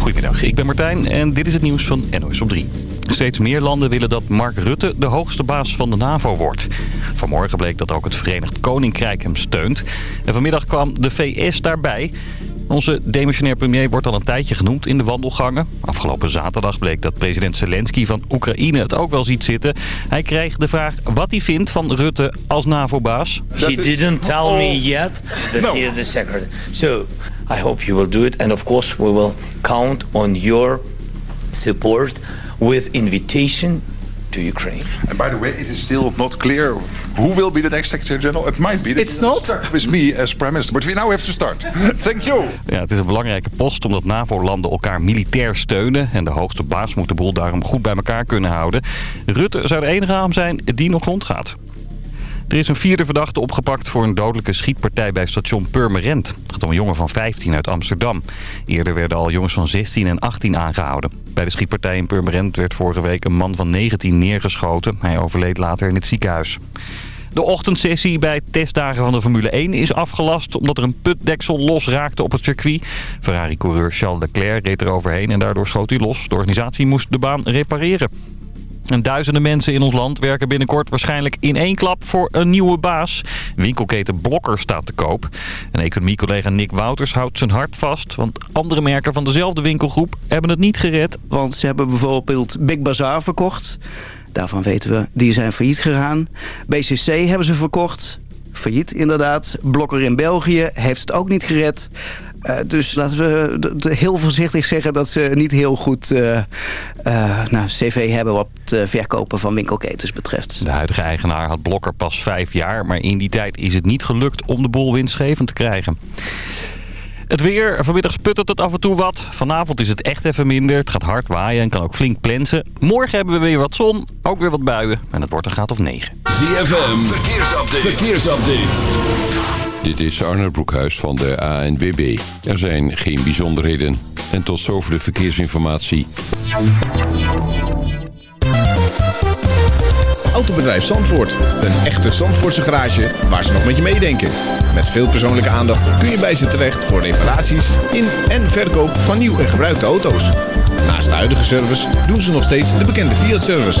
Goedemiddag, ik ben Martijn en dit is het nieuws van NOS op 3. Steeds meer landen willen dat Mark Rutte de hoogste baas van de NAVO wordt. Vanmorgen bleek dat ook het Verenigd Koninkrijk hem steunt. En vanmiddag kwam de VS daarbij. Onze demissionair premier wordt al een tijdje genoemd in de wandelgangen. Afgelopen zaterdag bleek dat president Zelensky van Oekraïne het ook wel ziet zitten. Hij kreeg de vraag wat hij vindt van Rutte als NAVO-baas. He didn't tell me yet that he is the secretary. So I hope you will do it. And of course we will count on your support with invitation to Ukraine. And by the way, it is still not clear who will be the next Secretary General. It might be. It's not? Start with me as Prime Minister. But we now have to start. Thank you. Ja, het is een belangrijke post omdat NAVO-landen elkaar militair steunen. En de hoogste baas moet de boel daarom goed bij elkaar kunnen houden. Rutte zou de enige naam zijn die nog rondgaat. Er is een vierde verdachte opgepakt voor een dodelijke schietpartij bij station Purmerend. Het gaat om een jongen van 15 uit Amsterdam. Eerder werden al jongens van 16 en 18 aangehouden. Bij de schietpartij in Purmerend werd vorige week een man van 19 neergeschoten. Hij overleed later in het ziekenhuis. De ochtendsessie bij testdagen van de Formule 1 is afgelast omdat er een putdeksel los raakte op het circuit. Ferrari-coureur Charles Leclerc reed er overheen en daardoor schoot hij los. De organisatie moest de baan repareren. En duizenden mensen in ons land werken binnenkort waarschijnlijk in één klap voor een nieuwe baas. Winkelketen Blokker staat te koop. En economiecollega Nick Wouters houdt zijn hart vast. Want andere merken van dezelfde winkelgroep hebben het niet gered. Want ze hebben bijvoorbeeld Big Bazaar verkocht. Daarvan weten we, die zijn failliet gegaan. BCC hebben ze verkocht. Failliet inderdaad. Blokker in België heeft het ook niet gered. Uh, dus laten we heel voorzichtig zeggen dat ze niet heel goed uh, uh, nou, cv hebben wat het verkopen van winkelketens betreft. De huidige eigenaar had Blokker pas vijf jaar, maar in die tijd is het niet gelukt om de boel winstgevend te krijgen. Het weer. Vanmiddag sputtert het af en toe wat. Vanavond is het echt even minder. Het gaat hard waaien en kan ook flink plensen. Morgen hebben we weer wat zon. Ook weer wat buien. En het wordt een graad of 9. ZFM. Verkeersupdate. Verkeersupdate. Dit is Arne Broekhuis van de ANWB. Er zijn geen bijzonderheden. En tot zover de verkeersinformatie. Autobedrijf Zandvoort. Een echte Zandvoortse garage waar ze nog met je meedenken. Met veel persoonlijke aandacht kun je bij ze terecht voor reparaties in en verkoop van nieuw en gebruikte auto's. Naast de huidige service doen ze nog steeds de bekende Fiat-service.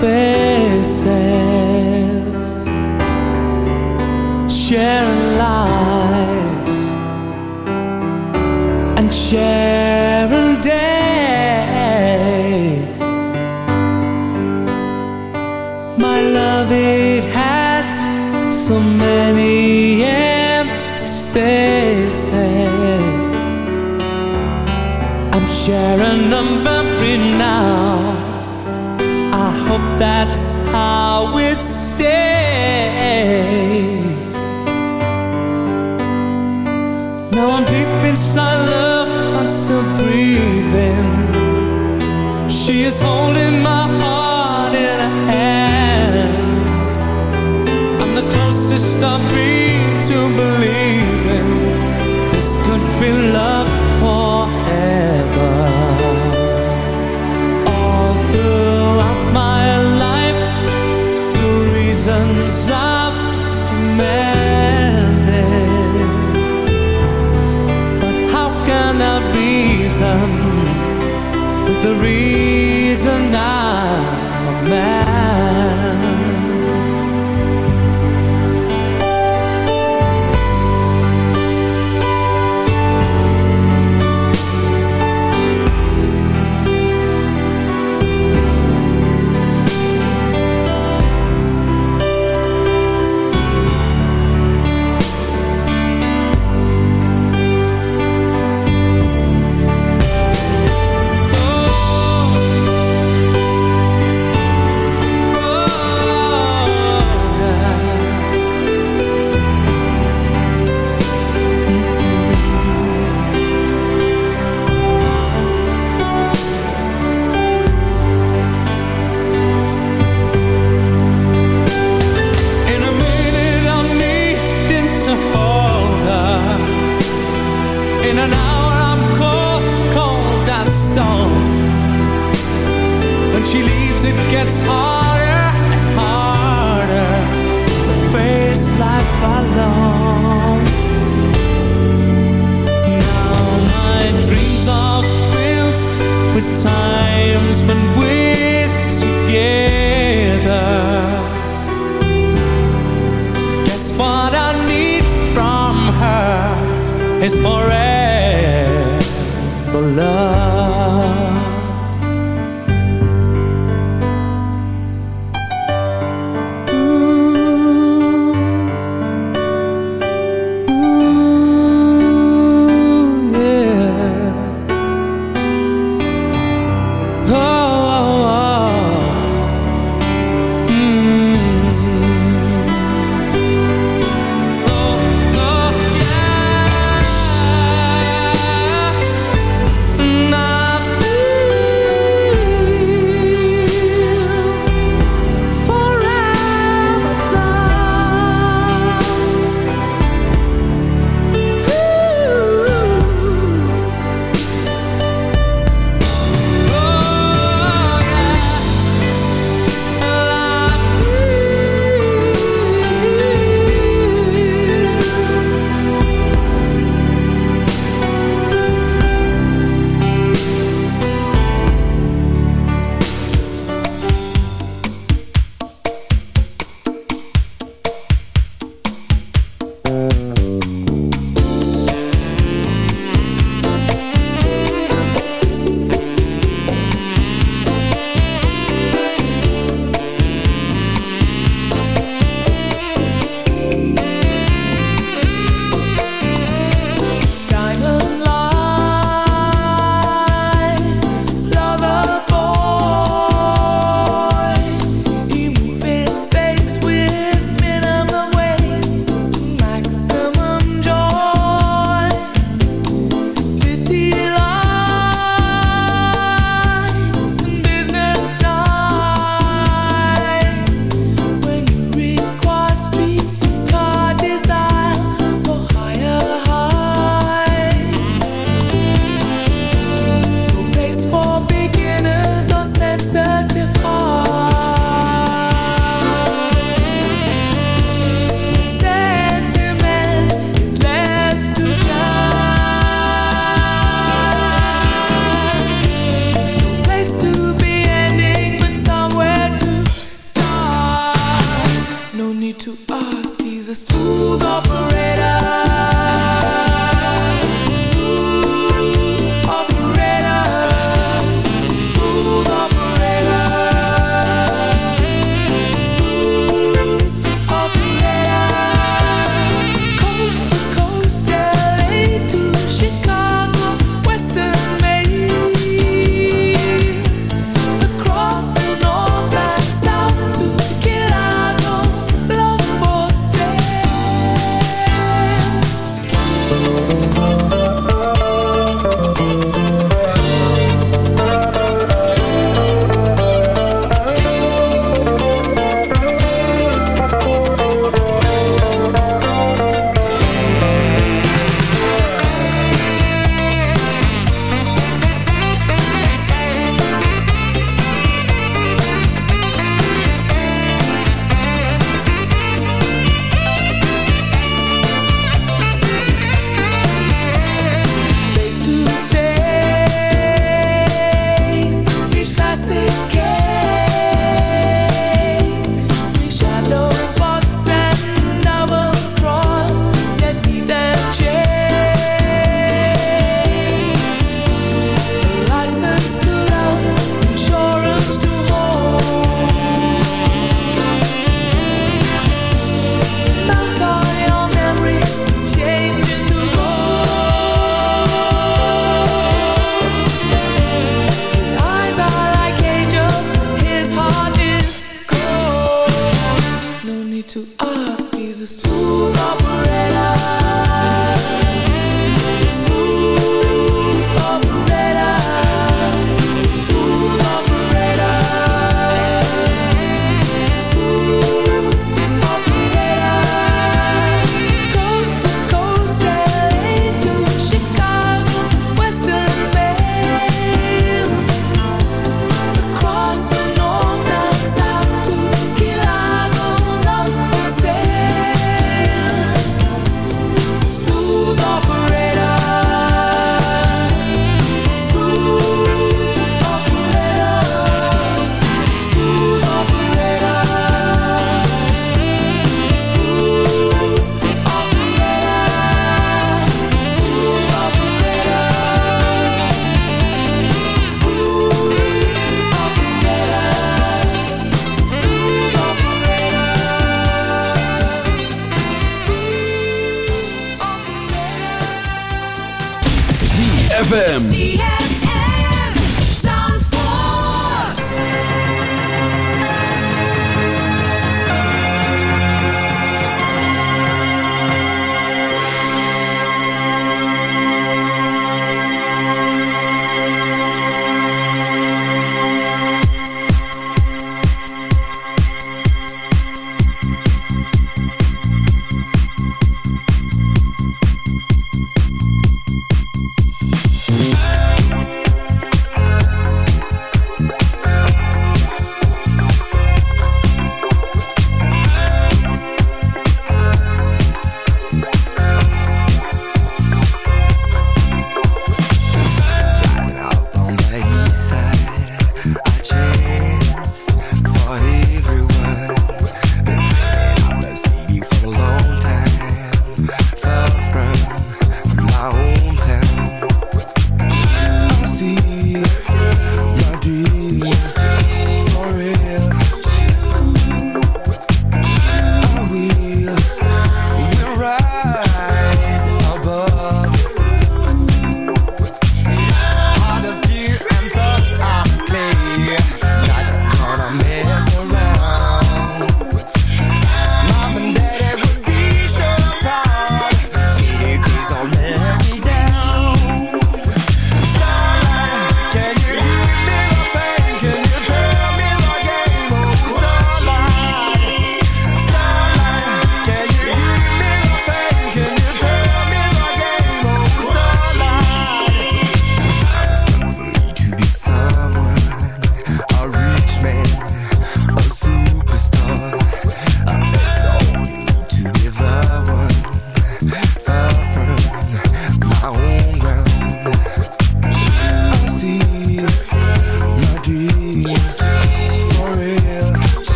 fail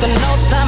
like an time